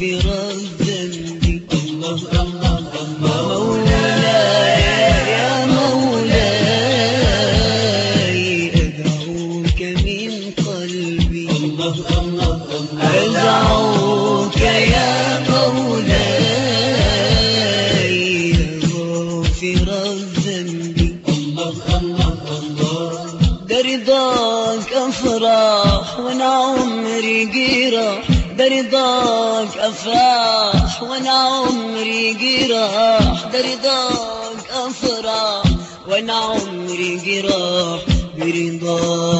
مغفر الذنب الله الله الله مولاي يا مولاي أدعوك من قلبي. الله الله الله أدعوك يا مولاي غافر الذنب. الله الله الله برضاك أفرح وأنا عمري برضاك افراح وأنا عمري جراح برضاك افراح وأنا عمري جراح برضاك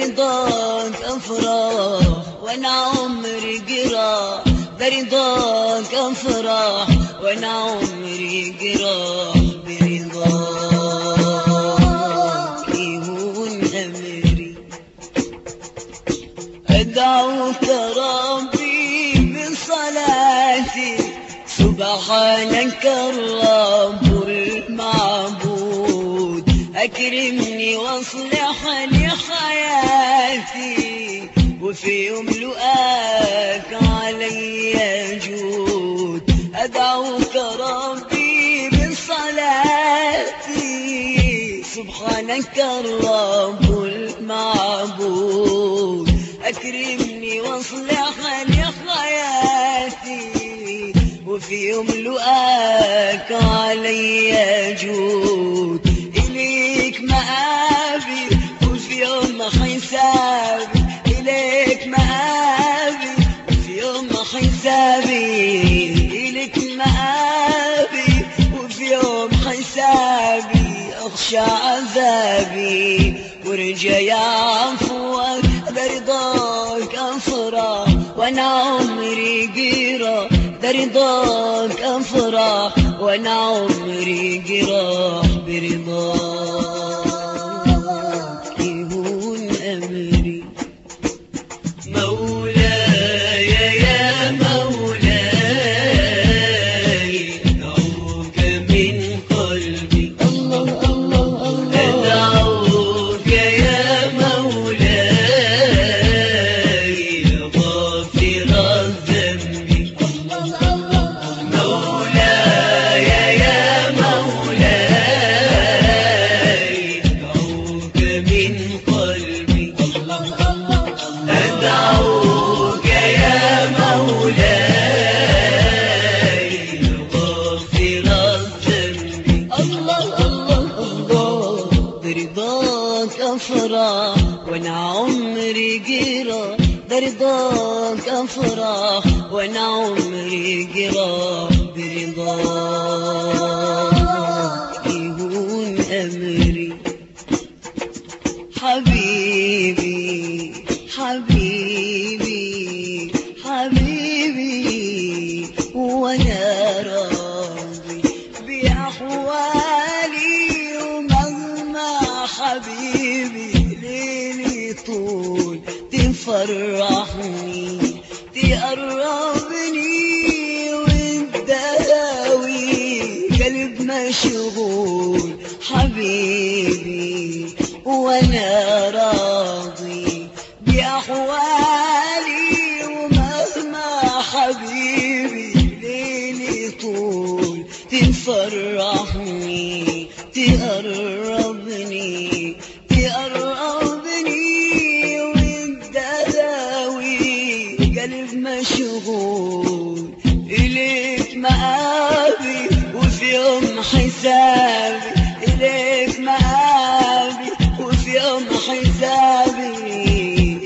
جراح ده رضاك أفراح وأنا عمري جراح ده رضاك أفراح وأنا عمري جراح برضاك يهون أمري. أدعوك ربي بصلاتي سبحانك الرب أكرمني وأصلح لي حياتي وفي يوم لقاك علي جود. أدعوك ربي بصلاتي سبحانك الرب المعبود. أكرمني وأصلح لي حياتي وفي يوم لقاك علي جود. أخشى عذابي ورجى عفوك برضاك أفرح وأنا عمري قيرة برضاك أفرح وأنا عمري قيرة برضاك. من أدعوك يا مولاي الذنب الله الله الله برضاك أفرح وأنا عمري قرا برضاك أفرح وأنا عمري برضاك تفرحني تقربني وتداوي قلب مشغول حبيبي وأنا راضي بأحوالي. ومهما حبيبي ليلي طول تفرحني تقربني مشغول إليك مآبي وفي يوم حسابي إليك مآبي وفي يوم حسابي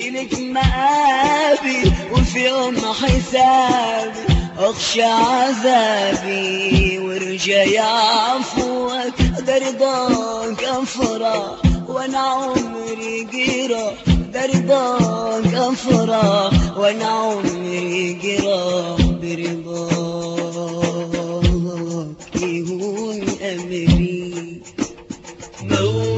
إليك مآبي وفي يوم حسابي. أخشى عذابي وأرجى عفوك برضاك أفرح وأنا عمري قرا برضاك أفرح وأنا عمري قرا برضاك يهون أمري مولاي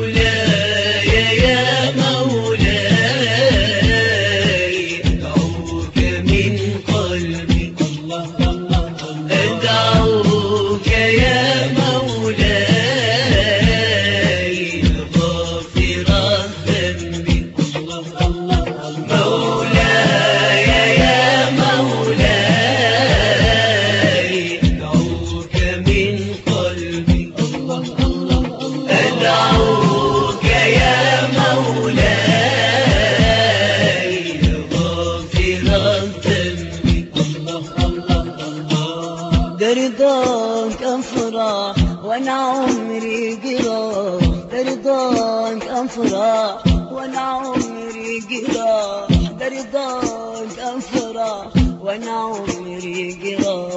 برضاك أفرح وأنا عمري قراب برضاك أفرح وأنا عمري قراب برضاك أفرح وأنا عمري قراب